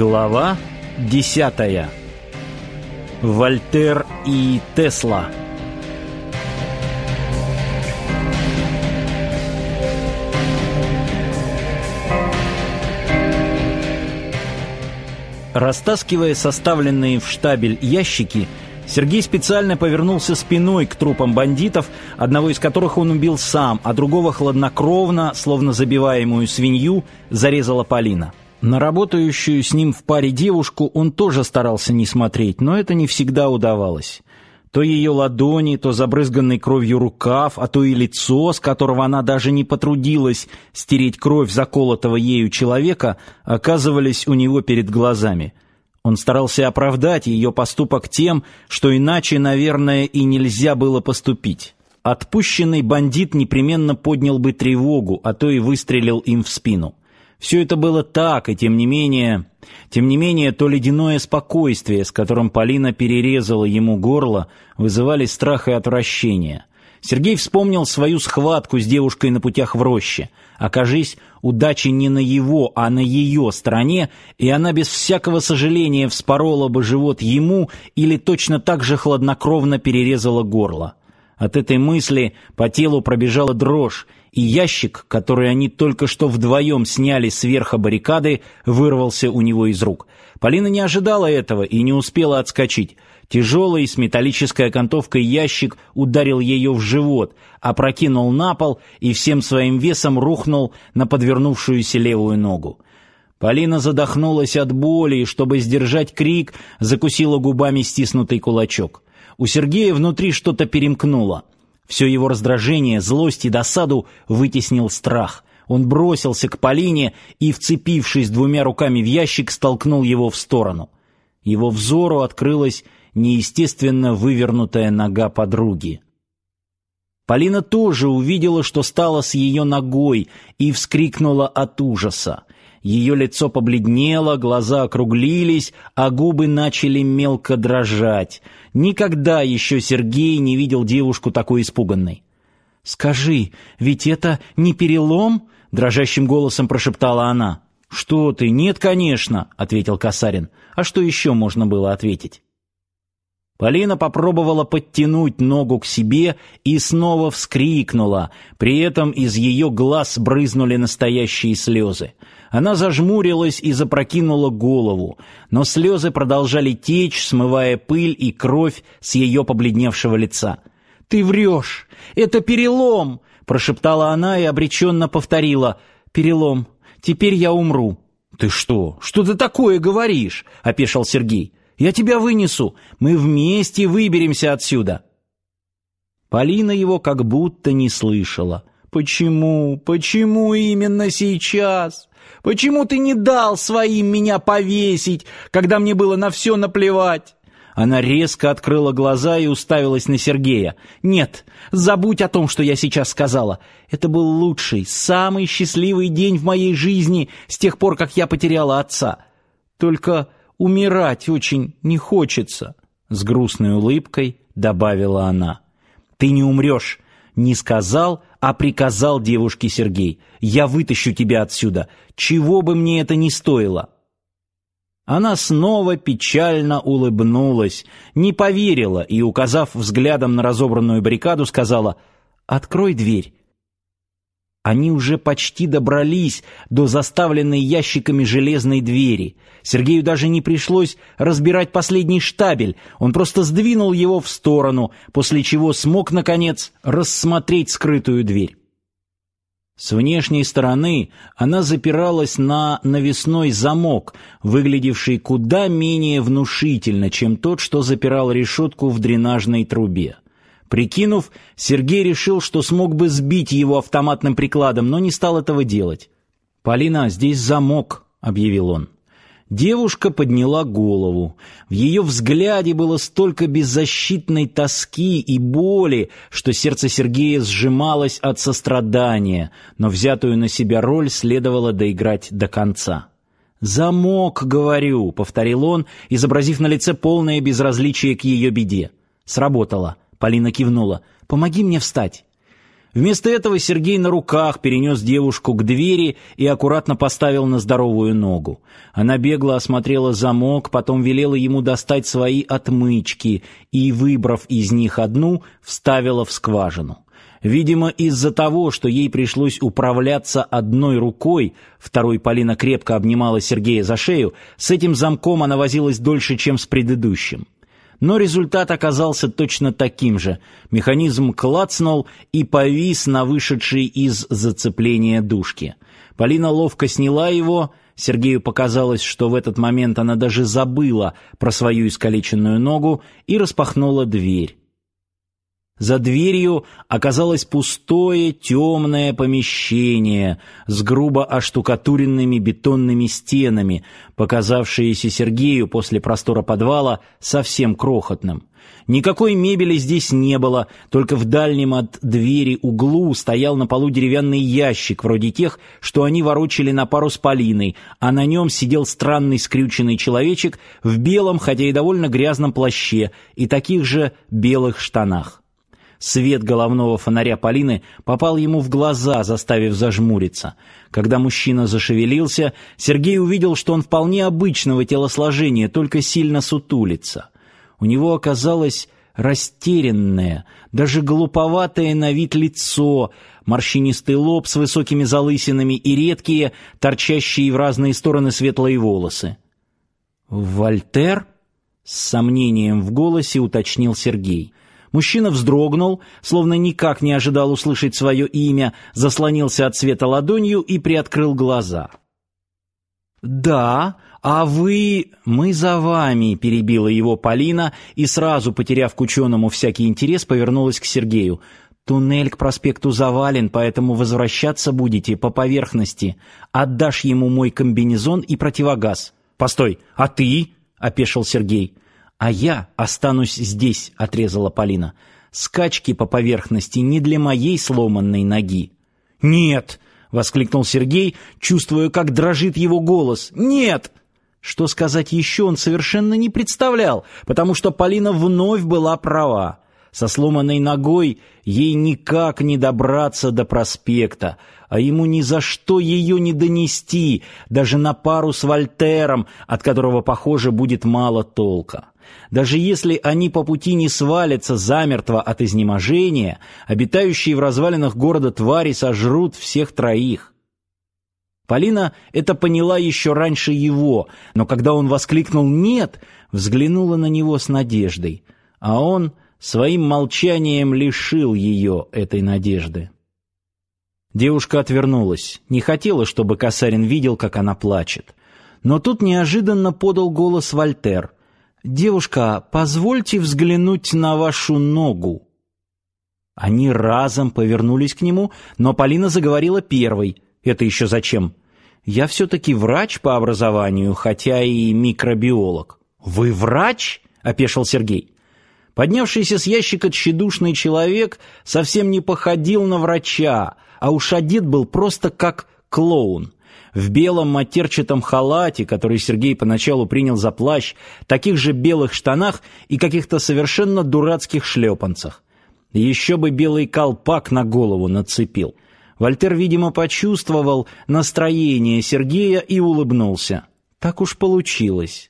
Глава десятая. Вольтер и Тесла. Растаскивая составленные в штабель ящики, Сергей специально повернулся спиной к трупам бандитов, одного из которых он убил сам, а другого хладнокровно, словно забиваемую свинью, зарезала Полина. На работающую с ним в паре девушку он тоже старался не смотреть, но это не всегда удавалось. То ее ладони, то забрызганный кровью рукав, а то и лицо, с которого она даже не потрудилась стереть кровь заколотого ею человека, оказывались у него перед глазами. Он старался оправдать ее поступок тем, что иначе, наверное, и нельзя было поступить. Отпущенный бандит непременно поднял бы тревогу, а то и выстрелил им в спину. Все это было так, и тем не менее, тем не менее, то ледяное спокойствие, с которым Полина перерезала ему горло, вызывали страх и отвращение. Сергей вспомнил свою схватку с девушкой на путях в роще. Окажись, удача не на его, а на ее стороне, и она без всякого сожаления вспорола бы живот ему или точно так же хладнокровно перерезала горло. От этой мысли по телу пробежала дрожь, и ящик, который они только что вдвоем сняли с верха баррикады, вырвался у него из рук. Полина не ожидала этого и не успела отскочить. Тяжелый с металлической окантовкой ящик ударил ее в живот, опрокинул на пол и всем своим весом рухнул на подвернувшуюся левую ногу. Полина задохнулась от боли и, чтобы сдержать крик, закусила губами стиснутый кулачок. У Сергея внутри что-то перемкнуло. Все его раздражение, злость и досаду вытеснил страх. Он бросился к Полине и, вцепившись двумя руками в ящик, столкнул его в сторону. Его взору открылась неестественно вывернутая нога подруги. Полина тоже увидела, что стало с ее ногой, и вскрикнула от ужаса. Ее лицо побледнело, глаза округлились, а губы начали мелко дрожать. Никогда еще Сергей не видел девушку такой испуганной. «Скажи, ведь это не перелом?» — дрожащим голосом прошептала она. «Что ты? Нет, конечно», — ответил Касарин. «А что еще можно было ответить?» Полина попробовала подтянуть ногу к себе и снова вскрикнула. При этом из ее глаз брызнули настоящие слезы. Она зажмурилась и запрокинула голову, но слезы продолжали течь, смывая пыль и кровь с ее побледневшего лица. «Ты врешь! Это перелом!» — прошептала она и обреченно повторила. «Перелом. Теперь я умру». «Ты что? Что ты такое говоришь?» — опешил Сергей. Я тебя вынесу. Мы вместе выберемся отсюда. Полина его как будто не слышала. Почему? Почему именно сейчас? Почему ты не дал своим меня повесить, когда мне было на все наплевать? Она резко открыла глаза и уставилась на Сергея. «Нет, забудь о том, что я сейчас сказала. Это был лучший, самый счастливый день в моей жизни с тех пор, как я потеряла отца. Только умирать очень не хочется», — с грустной улыбкой добавила она. «Ты не умрешь», — не сказал, а приказал девушке Сергей. «Я вытащу тебя отсюда, чего бы мне это ни стоило». Она снова печально улыбнулась, не поверила и, указав взглядом на разобранную баррикаду, сказала «Открой дверь, они уже почти добрались до заставленной ящиками железной двери. Сергею даже не пришлось разбирать последний штабель. Он просто сдвинул его в сторону, после чего смог, наконец, рассмотреть скрытую дверь. С внешней стороны она запиралась на навесной замок, выглядевший куда менее внушительно, чем тот, что запирал решетку в дренажной трубе. Прикинув, Сергей решил, что смог бы сбить его автоматным прикладом, но не стал этого делать. «Полина, здесь замок», — объявил он. Девушка подняла голову. В ее взгляде было столько беззащитной тоски и боли, что сердце Сергея сжималось от сострадания, но взятую на себя роль следовало доиграть до конца. «Замок, говорю», — повторил он, изобразив на лице полное безразличие к ее беде. Сработало. Полина кивнула. «Помоги мне встать». Вместо этого Сергей на руках перенес девушку к двери и аккуратно поставил на здоровую ногу. Она бегло осмотрела замок, потом велела ему достать свои отмычки и, выбрав из них одну, вставила в скважину. Видимо, из-за того, что ей пришлось управляться одной рукой, второй Полина крепко обнимала Сергея за шею, с этим замком она возилась дольше, чем с предыдущим. Но результат оказался точно таким же. Механизм клацнул и повис на вышедшей из зацепления дужке. Полина ловко сняла его. Сергею показалось, что в этот момент она даже забыла про свою искалеченную ногу и распахнула дверь. За дверью оказалось пустое темное помещение с грубо оштукатуренными бетонными стенами, показавшееся Сергею после простора подвала совсем крохотным. Никакой мебели здесь не было, только в дальнем от двери углу стоял на полу деревянный ящик, вроде тех, что они ворочали на пару с Полиной, а на нем сидел странный скрюченный человечек в белом, хотя и довольно грязном плаще и таких же белых штанах. Свет головного фонаря Полины попал ему в глаза, заставив зажмуриться. Когда мужчина зашевелился, Сергей увидел, что он вполне обычного телосложения, только сильно сутулится. У него оказалось растерянное, даже глуповатое на вид лицо, морщинистый лоб с высокими залысинами и редкие, торчащие в разные стороны светлые волосы. «Вольтер?» — с сомнением в голосе уточнил Сергей. Мужчина вздрогнул, словно никак не ожидал услышать свое имя, заслонился от света ладонью и приоткрыл глаза. «Да, а вы... мы за вами», — перебила его Полина и, сразу потеряв к ученому всякий интерес, повернулась к Сергею. «Туннель к проспекту завален, поэтому возвращаться будете по поверхности. Отдашь ему мой комбинезон и противогаз». «Постой, а ты?» — опешил Сергей. «А я останусь здесь», — отрезала Полина. «Скачки по поверхности не для моей сломанной ноги». «Нет!» — воскликнул Сергей, чувствуя, как дрожит его голос. «Нет!» Что сказать еще он совершенно не представлял, потому что Полина вновь была права. Со сломанной ногой ей никак не добраться до проспекта, а ему ни за что ее не донести, даже на пару с Вольтером, от которого, похоже, будет мало толка. Даже если они по пути не свалятся замертво от изнеможения, обитающие в развалинах города твари сожрут всех троих. Полина это поняла еще раньше его, но когда он воскликнул «нет», взглянула на него с надеждой, а он своим молчанием лишил ее этой надежды. Девушка отвернулась, не хотела, чтобы Касарин видел, как она плачет. Но тут неожиданно подал голос Вольтер. «Девушка, позвольте взглянуть на вашу ногу». Они разом повернулись к нему, но Полина заговорила первой. «Это еще зачем?» «Я все-таки врач по образованию, хотя и микробиолог». «Вы врач?» — опешил Сергей. Поднявшийся с ящика тщедушный человек совсем не походил на врача, а уж одет был просто как клоун. В белом матерчатом халате, который Сергей поначалу принял за плащ, таких же белых штанах и каких-то совершенно дурацких шлепанцах. Еще бы белый колпак на голову нацепил. Вальтер, видимо, почувствовал настроение Сергея и улыбнулся. Так уж получилось.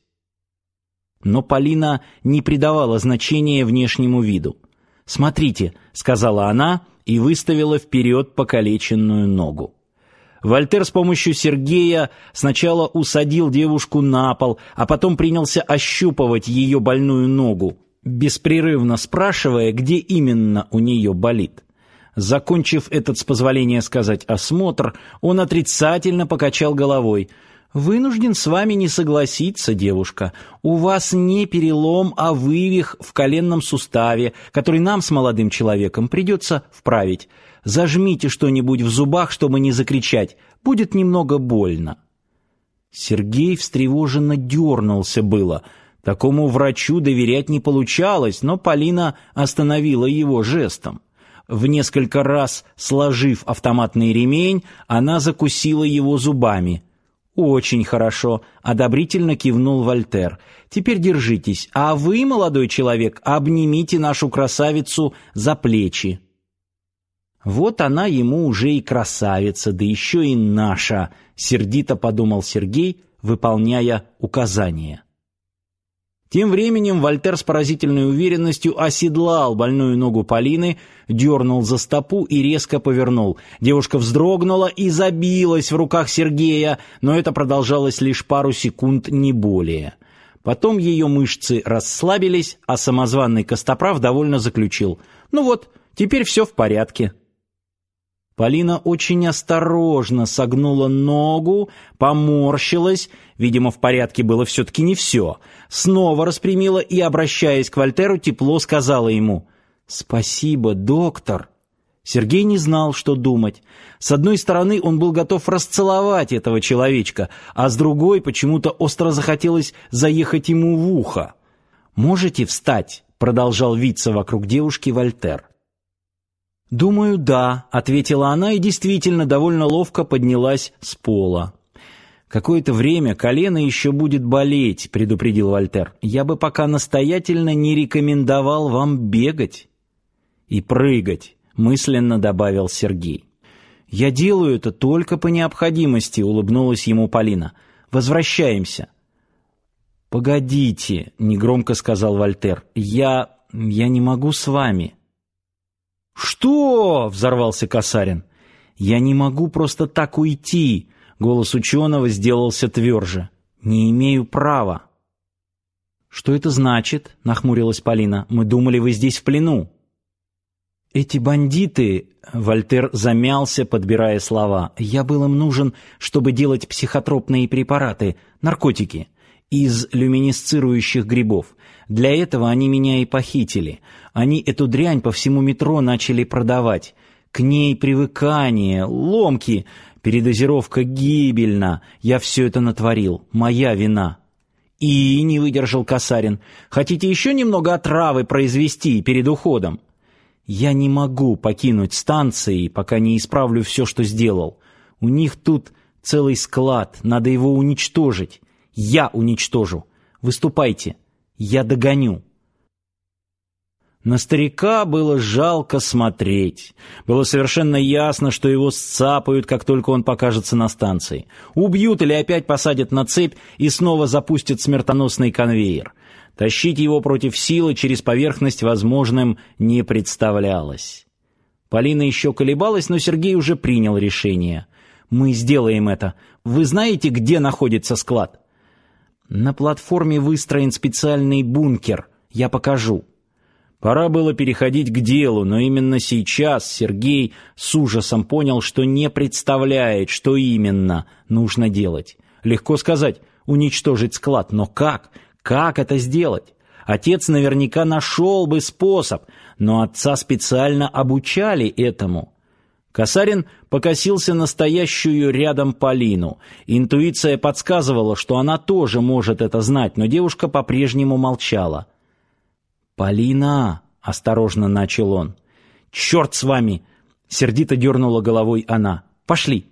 Но Полина не придавала значения внешнему виду. «Смотрите», — сказала она и выставила вперед покалеченную ногу. Вольтер с помощью Сергея сначала усадил девушку на пол, а потом принялся ощупывать ее больную ногу, беспрерывно спрашивая, где именно у нее болит. Закончив этот, с позволения сказать, осмотр, он отрицательно покачал головой — Вынужден с вами не согласиться, девушка. У вас не перелом, а вывих в коленном суставе, который нам с молодым человеком придется вправить. Зажмите что-нибудь в зубах, чтобы не закричать. Будет немного больно. Сергей встревоженно дернулся было. Такому врачу доверять не получалось, но Полина остановила его жестом. В несколько раз сложив автоматный ремень, она закусила его зубами. «Очень хорошо», — одобрительно кивнул Вольтер. «Теперь держитесь, а вы, молодой человек, обнимите нашу красавицу за плечи». Вот она ему уже и красавица, да еще и наша, сердито подумал Сергей, выполняя указания. Тем временем Вольтер с поразительной уверенностью оседлал больную ногу Полины, дернул за стопу и резко повернул. Девушка вздрогнула и забилась в руках Сергея, но это продолжалось лишь пару секунд, не более. Потом ее мышцы расслабились, а самозванный Костоправ довольно заключил. «Ну вот, теперь все в порядке». Полина очень осторожно согнула ногу, поморщилась, видимо, в порядке было все-таки не все, снова распрямила и, обращаясь к Вольтеру, тепло сказала ему «Спасибо, доктор». Сергей не знал, что думать. С одной стороны, он был готов расцеловать этого человечка, а с другой почему-то остро захотелось заехать ему в ухо. «Можете встать?» — продолжал виться вокруг девушки Вольтер. «Думаю, да», — ответила она и действительно довольно ловко поднялась с пола. «Какое-то время колено еще будет болеть», — предупредил Вольтер. «Я бы пока настоятельно не рекомендовал вам бегать и прыгать», — мысленно добавил Сергей. «Я делаю это только по необходимости», — улыбнулась ему Полина. «Возвращаемся». «Погодите», — негромко сказал Вольтер. «Я... я не могу с вами». «Что?» — взорвался Касарин. «Я не могу просто так уйти!» — голос ученого сделался тверже. «Не имею права!» «Что это значит?» — нахмурилась Полина. «Мы думали, вы здесь в плену». «Эти бандиты...» — Вольтер замялся, подбирая слова. «Я был им нужен, чтобы делать психотропные препараты, наркотики, из люминесцирующих грибов. Для этого они меня и похитили. Они эту дрянь по всему метро начали продавать. К ней привыкание, ломки, передозировка гибельна. Я все это натворил. Моя вина. И не выдержал Касарин. Хотите еще немного отравы произвести перед уходом? Я не могу покинуть станции, пока не исправлю все, что сделал. У них тут целый склад, надо его уничтожить. Я уничтожу. Выступайте. Я догоню. На старика было жалко смотреть. Было совершенно ясно, что его сцапают, как только он покажется на станции. Убьют или опять посадят на цепь и снова запустят смертоносный конвейер. Тащить его против силы через поверхность возможным не представлялось. Полина еще колебалась, но Сергей уже принял решение. «Мы сделаем это. Вы знаете, где находится склад?» На платформе выстроен специальный бункер. Я покажу. Пора было переходить к делу, но именно сейчас Сергей с ужасом понял, что не представляет, что именно нужно делать. Легко сказать уничтожить склад, но как? Как это сделать? Отец наверняка нашел бы способ, но отца специально обучали этому. Касарин покосился на стоящую рядом Полину. Интуиция подсказывала, что она тоже может это знать, но девушка по-прежнему молчала. «Полина!» — осторожно начал он. «Черт с вами!» — сердито дернула головой она. «Пошли!»